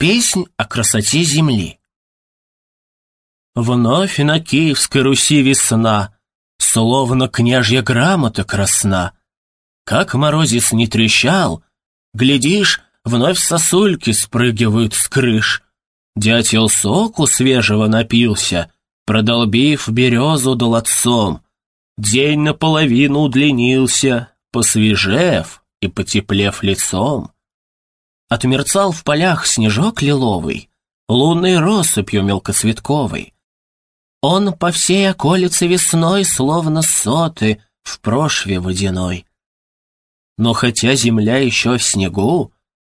Песнь о красоте земли. Вновь на Киевской Руси весна, Словно княжья грамота красна. Как морозец не трещал, Глядишь, вновь сосульки спрыгивают с крыш. Дятел соку свежего напился, Продолбив березу долотцом. День наполовину удлинился, Посвежев и потеплев лицом. Отмерцал в полях снежок лиловый, Лунной россыпью мелкоцветковой. Он по всей околице весной, Словно соты в прошве водяной. Но хотя земля еще в снегу,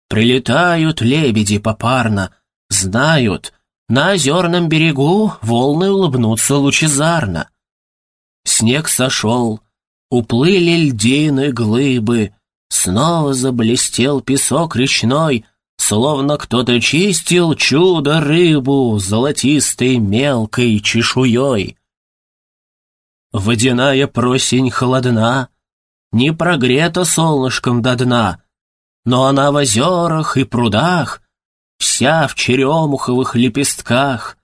Прилетают лебеди попарно, Знают, на озерном берегу Волны улыбнутся лучезарно. Снег сошел, уплыли льдины глыбы, Снова заблестел песок речной, Словно кто-то чистил чудо-рыбу Золотистой мелкой чешуей. Водяная просень холодна, Не прогрета солнышком до дна, Но она в озерах и прудах, Вся в черемуховых лепестках.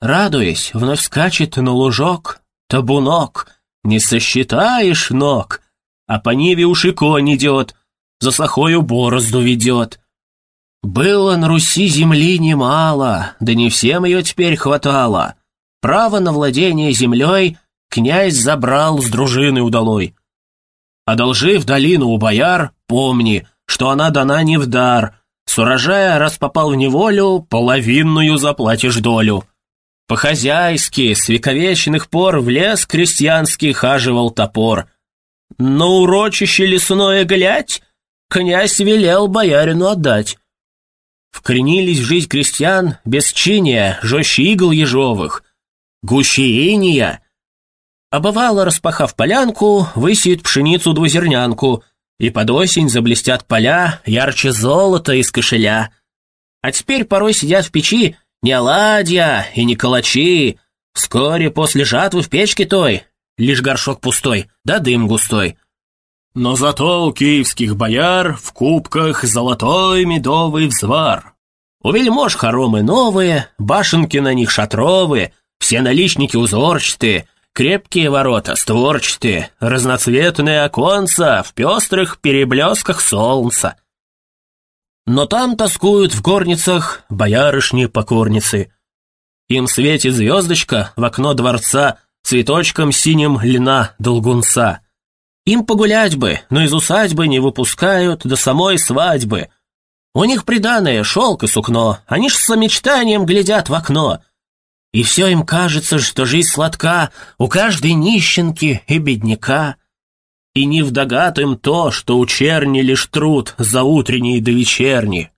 Радуясь, вновь скачет на лужок Табунок, не сосчитаешь ног — а по Ниве уж и конь идет, за сахою борозду ведет. Было на Руси земли немало, да не всем ее теперь хватало. Право на владение землей князь забрал с дружины удалой. Одолжив долину у бояр, помни, что она дана не в дар. С урожая, раз попал в неволю, половинную заплатишь долю. По-хозяйски, с вековечных пор в лес крестьянский хаживал топор — на урочище лесное глядь, князь велел боярину отдать. Вкоренились в жизнь крестьян бесчиния, жестче игл ежовых, гуще иния. А распахав полянку, высеют пшеницу двузернянку, и под осень заблестят поля ярче золота из кошеля. А теперь порой сидят в печи не оладья и не калачи, вскоре после жатвы в печке той лишь горшок пустой, да дым густой. Но зато у киевских бояр в кубках золотой медовый взвар. У вельмож хоромы новые, башенки на них шатровые, все наличники узорчатые, крепкие ворота створчатые, разноцветные оконца в пестрых переблесках солнца. Но там тоскуют в горницах боярышни-покорницы. Им светит звездочка в окно дворца цветочком синим льна долгунца. Им погулять бы, но из усадьбы не выпускают до самой свадьбы. У них приданое шелк и сукно, они ж с мечтанием глядят в окно. И все им кажется, что жизнь сладка у каждой нищенки и бедняка. И не вдогад им то, что у черни лишь труд за утренний до вечерни.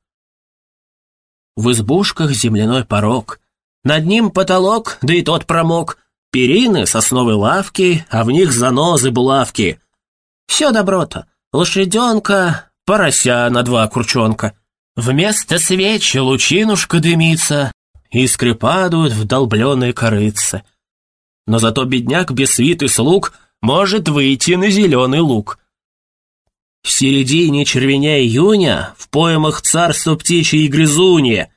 В избушках земляной порог, над ним потолок, да и тот промок — Перины, сосновые лавки, а в них занозы булавки. Все доброта. Лошаденка, порося на два курчонка. Вместо свечи лучинушка дымится, искры падают в долбленные корыцы. Но зато бедняк без свиты слуг может выйти на зеленый луг. В середине червеня июня в поэмах царство птичье и грызунье.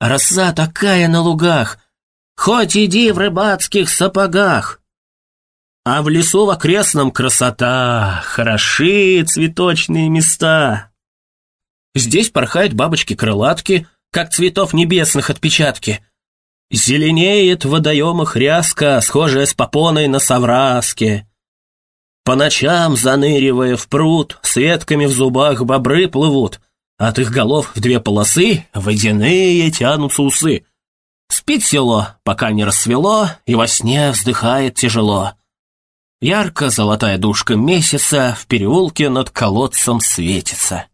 Роса такая на лугах, Хоть иди в рыбацких сапогах. А в лесу в окрестном красота, хороши цветочные места. Здесь порхают бабочки-крылатки, как цветов небесных отпечатки. Зеленеет в водоемах ряска, схожая с попоной на совраске. По ночам, заныривая в пруд, с ветками в зубах бобры плывут. От их голов в две полосы водяные тянутся усы. Спит село, пока не рассвело, и во сне вздыхает тяжело. Ярко золотая душка месяца в переулке над колодцем светится.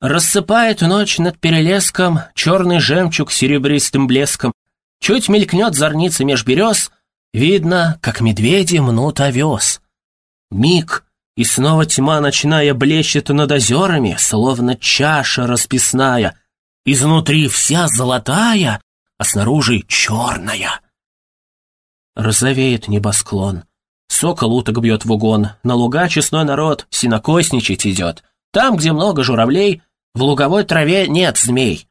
Рассыпает ночь над перелеском черный жемчуг серебристым блеском. Чуть мелькнет зорница меж берез, видно, как медведи мнут овес. Миг, и снова тьма ночная блещет над озерами, словно чаша расписная. Изнутри вся золотая, а снаружи черная. Розовеет небосклон. Сокол уток бьет в угон, на луга честной народ синокосничать идет. Там, где много журавлей, в луговой траве нет змей.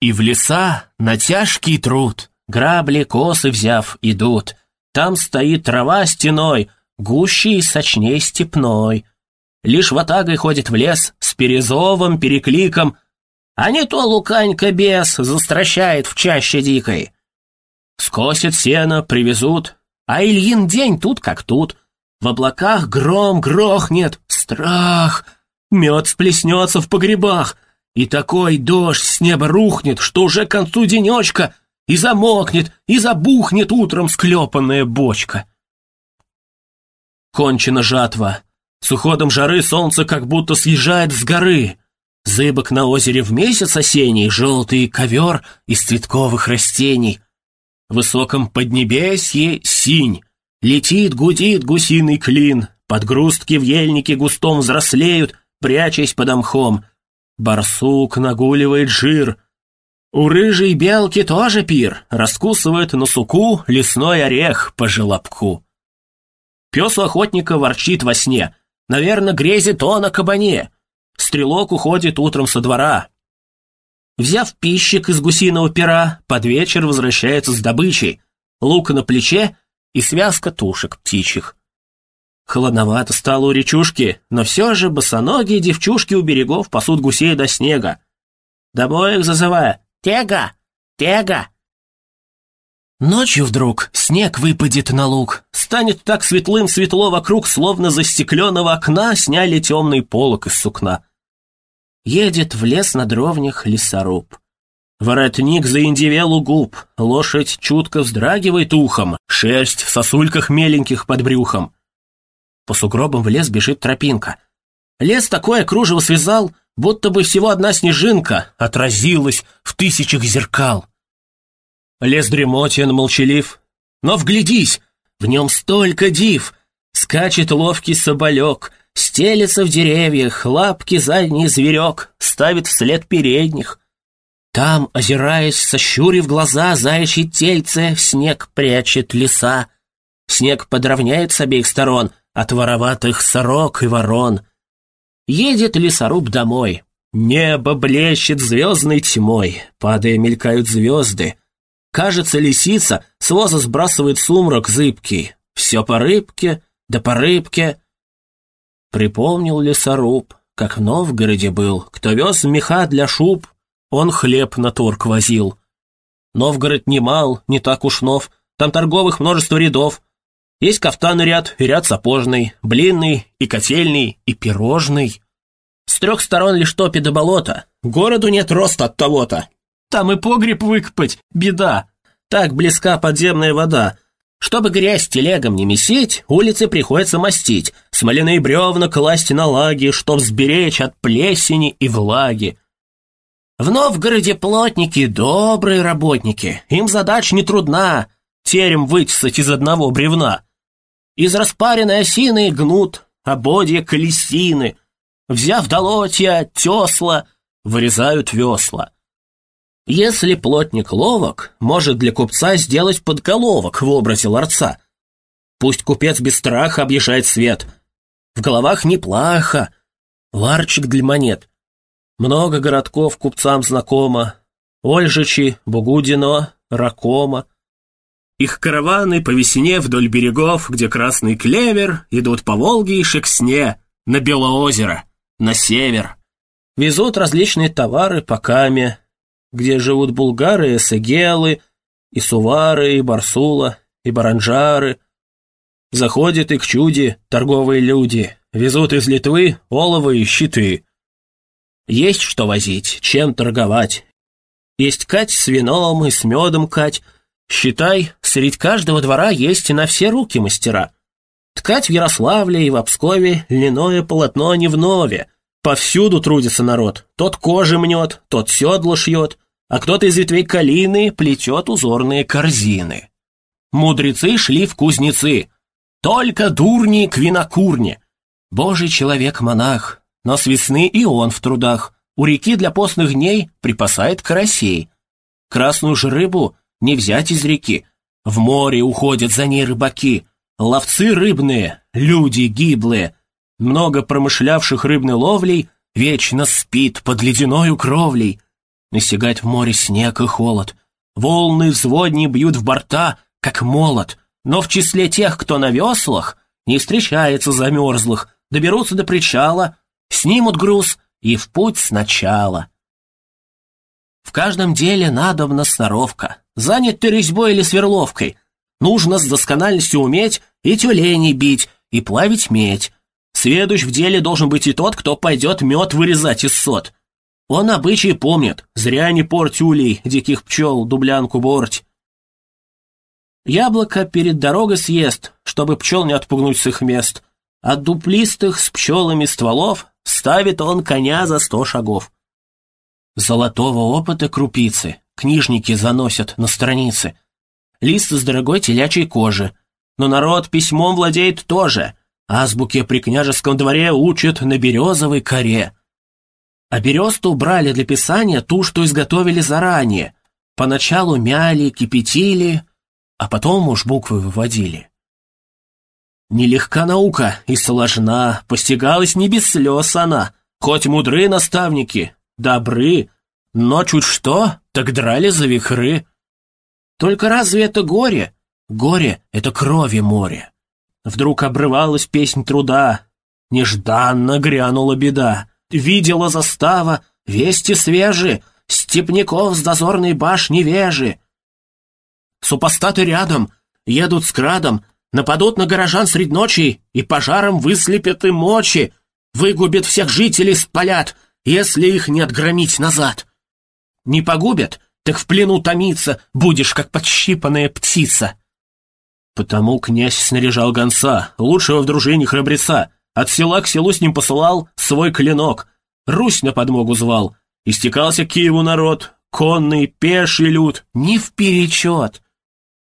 И в леса на тяжкий труд грабли косы взяв идут. Там стоит трава стеной, гуще и сочней степной. Лишь ватагой ходит в лес с перезовым перекликом, а не то луканька бес застращает в чаще дикой. Скосит сено, привезут, а Ильин день тут как тут. В облаках гром грохнет, страх, мед сплеснется в погребах, и такой дождь с неба рухнет, что уже к концу денечка и замокнет, и забухнет утром склепанная бочка. Кончена жатва. С уходом жары солнце как будто съезжает с горы. Зыбок на озере в месяц осенний, желтый ковер из цветковых растений. В высоком поднебесье синь. Летит, гудит гусиный клин. Подгрустки в ельнике густом взрослеют, прячась под мхом. Барсук нагуливает жир. У рыжей белки тоже пир, раскусывает на суку лесной орех по желобку. Пес у охотника ворчит во сне. Наверное, грезит он о кабане. Стрелок уходит утром со двора. Взяв пищик из гусиного пера, под вечер возвращается с добычей. Лук на плече и связка тушек птичьих. Холодновато стало у речушки, но все же босоногие девчушки у берегов пасут гусей до снега. Домой их зазывая «Тега! Тега!» Ночью вдруг снег выпадет на луг, станет так светлым светло вокруг, словно за стекленного окна сняли темный полог из сукна. Едет в лес на дровнях лесоруб. Воротник заиндивел у губ, лошадь чутко вздрагивает ухом, шерсть в сосульках меленьких под брюхом. По сугробам в лес бежит тропинка. Лес такое кружево связал, будто бы всего одна снежинка отразилась в тысячах зеркал. Лес дремотен, молчалив, но вглядись, в нем столько див. Скачет ловкий соболек, стелется в деревьях, лапки задний зверек, ставит вслед передних. Там, озираясь, сощурив глаза, заячьи тельце в снег прячет леса. Снег подровняет с обеих сторон от вороватых сорок и ворон. Едет лесоруб домой. Небо блещет звездной тьмой, падая мелькают звезды. Кажется, лисица с воза сбрасывает сумрак зыбкий. Все по рыбке, да по рыбке. Припомнил лесоруб, как в Новгороде был, кто вез меха для шуб, он хлеб на торг возил. Новгород не мал, не так уж нов, там торговых множество рядов. Есть кафтанный ряд и ряд сапожный, блинный и котельный и пирожный. С трех сторон лишь топи до болота, городу нет роста от того-то. Там и погреб выкопать, беда. Так близка подземная вода. Чтобы грязь телегам не месить, улицы приходится мастить, смоляные бревна класть на лаги, чтоб сберечь от плесени и влаги. В Новгороде плотники добрые работники, им задач не трудна, терем вытесать из одного бревна. Из распаренной осины гнут, ободья колесины, взяв долотья, тесла, вырезают весла. Если плотник ловок, может для купца сделать подголовок в образе ларца. Пусть купец без страха объезжает свет. В головах неплохо. Ларчик для монет. Много городков купцам знакомо. Ольжичи, Бугудино, Ракома. Их караваны по весне вдоль берегов, где красный клевер, идут по Волге и Шексне, на Белоозеро, на север. Везут различные товары по Каме, где живут булгары и сагелы, и сувары, и барсула, и баранжары. Заходят и к чуде торговые люди, везут из Литвы олово и щиты. Есть что возить, чем торговать. Есть кать с вином и с медом кать. Считай, среди каждого двора есть и на все руки мастера. Ткать в Ярославле и в Обскове льняное полотно не в нове. Повсюду трудится народ. Тот кожи мнет, тот седло шьет, а кто-то из ветвей калины плетет узорные корзины. Мудрецы шли в кузнецы. Только дурни к винокурне. Божий человек-монах, но с весны и он в трудах. У реки для постных дней припасает карасей. Красную же рыбу не взять из реки. В море уходят за ней рыбаки. Ловцы рыбные, люди гиблые. Много промышлявших рыбной ловлей вечно спит под ледяною кровлей. Настигает в море снег и холод. Волны взводни бьют в борта, как молот. Но в числе тех, кто на веслах, не встречается замерзлых, доберутся до причала, снимут груз и в путь сначала. В каждом деле надобна сноровка. Занят ты резьбой или сверловкой. Нужно с доскональностью уметь и тюленей бить, и плавить медь. Сведущ в деле должен быть и тот, кто пойдет мед вырезать из сот. Он обычаи помнит, зря не порть улей, диких пчел, дублянку борть. Яблоко перед дорогой съест, чтобы пчел не отпугнуть с их мест. От дуплистых с пчелами стволов ставит он коня за сто шагов. Золотого опыта крупицы книжники заносят на страницы. Лист из дорогой телячьей кожи. Но народ письмом владеет тоже. Азбуке при княжеском дворе учат на березовой коре. А бересту брали для писания ту, что изготовили заранее. Поначалу мяли, кипятили, а потом уж буквы выводили. Нелегка наука и сложна, постигалась не без слез она, хоть мудры наставники, добры, но чуть что, так драли за вихры. Только разве это горе? Горе — это крови море. Вдруг обрывалась песнь труда, нежданно грянула беда. Видела застава, вести свежие, степняков с дозорной башни вежи. Супостаты рядом, едут с крадом, нападут на горожан средь ночи и пожаром выслепят им мочи, выгубят всех жителей, спалят, если их не отгромить назад. Не погубят, так в плену томиться будешь, как подщипанная птица. Потому князь снаряжал гонца, лучшего в дружине храбреца, от села к селу с ним посылал свой клинок, Русь на подмогу звал, истекался к Киеву народ, конный, пеший люд, не вперечет.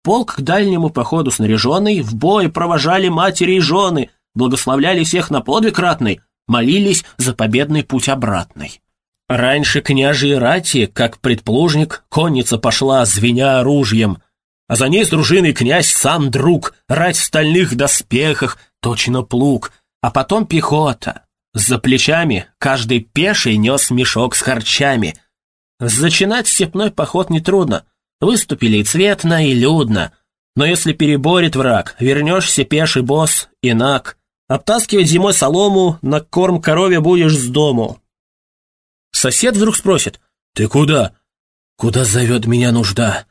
Полк к дальнему походу снаряженный, в бой провожали матери и жены, благословляли всех на подвиг ратный, молились за победный путь обратный. Раньше княжьи рати, как предплужник, конница пошла, звеня оружием, а за ней с дружиной князь сам друг, рать в стальных доспехах, точно плуг, а потом пехота. За плечами каждый пеший нес мешок с харчами. Зачинать степной поход нетрудно. Выступили и цветно, и людно. Но если переборет враг, вернешься пеший босс, инак. Обтаскивать зимой солому, на корм корове будешь с дому. Сосед вдруг спросит, «Ты куда?» «Куда зовет меня нужда?»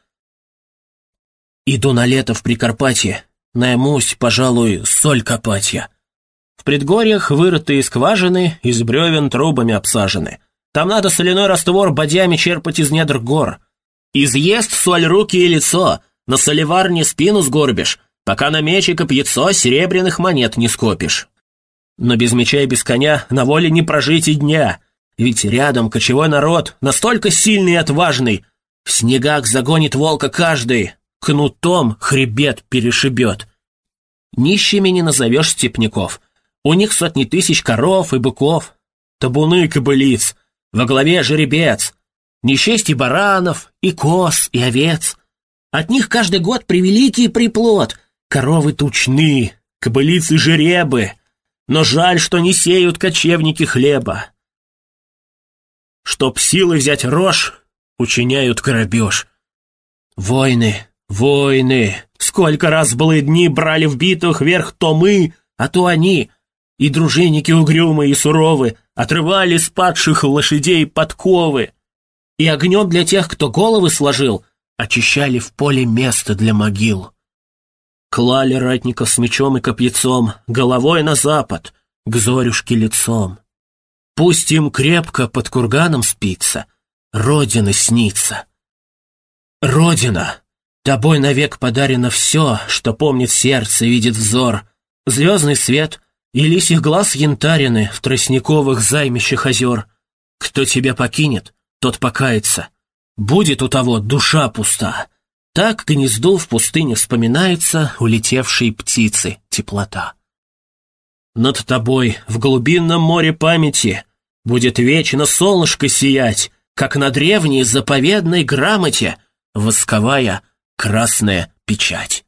«Иду на лето в Прикарпатье, наймусь, пожалуй, соль копать я». В предгорьях вырытые скважины, из бревен трубами обсажены. Там надо соляной раствор бодями черпать из недр гор. Изъест соль руки и лицо, на солеварне спину сгорбишь, пока на меч и копьецо серебряных монет не скопишь. Но без меча и без коня на воле не прожить и дня, ведь рядом кочевой народ, настолько сильный и отважный, в снегах загонит волка каждый, кнутом хребет перешибет. Нищими не назовешь степняков — у них сотни тысяч коров и быков, табуны кобылиц, во главе жеребец, не и баранов, и коз, и овец. От них каждый год превеликий приплод, коровы тучны, кобылицы жеребы, но жаль, что не сеют кочевники хлеба. Чтоб силы взять рожь, учиняют грабеж. Войны, войны, сколько раз былые дни брали в битвах вверх то мы, а то они — и дружинники угрюмые и суровы отрывали с падших лошадей подковы, и огнем для тех, кто головы сложил, очищали в поле место для могил. Клали ратников с мечом и копьецом, головой на запад, к зорюшке лицом. Пусть им крепко под курганом спится, Родина снится. Родина! Тобой навек подарено все, что помнит сердце видит взор. Звездный свет — и лисих глаз янтарины в тростниковых займищах озер. Кто тебя покинет, тот покается. Будет у того душа пуста. Так гнезду в пустыне вспоминается улетевшей птицы теплота. Над тобой в глубинном море памяти будет вечно солнышко сиять, как на древней заповедной грамоте восковая красная печать.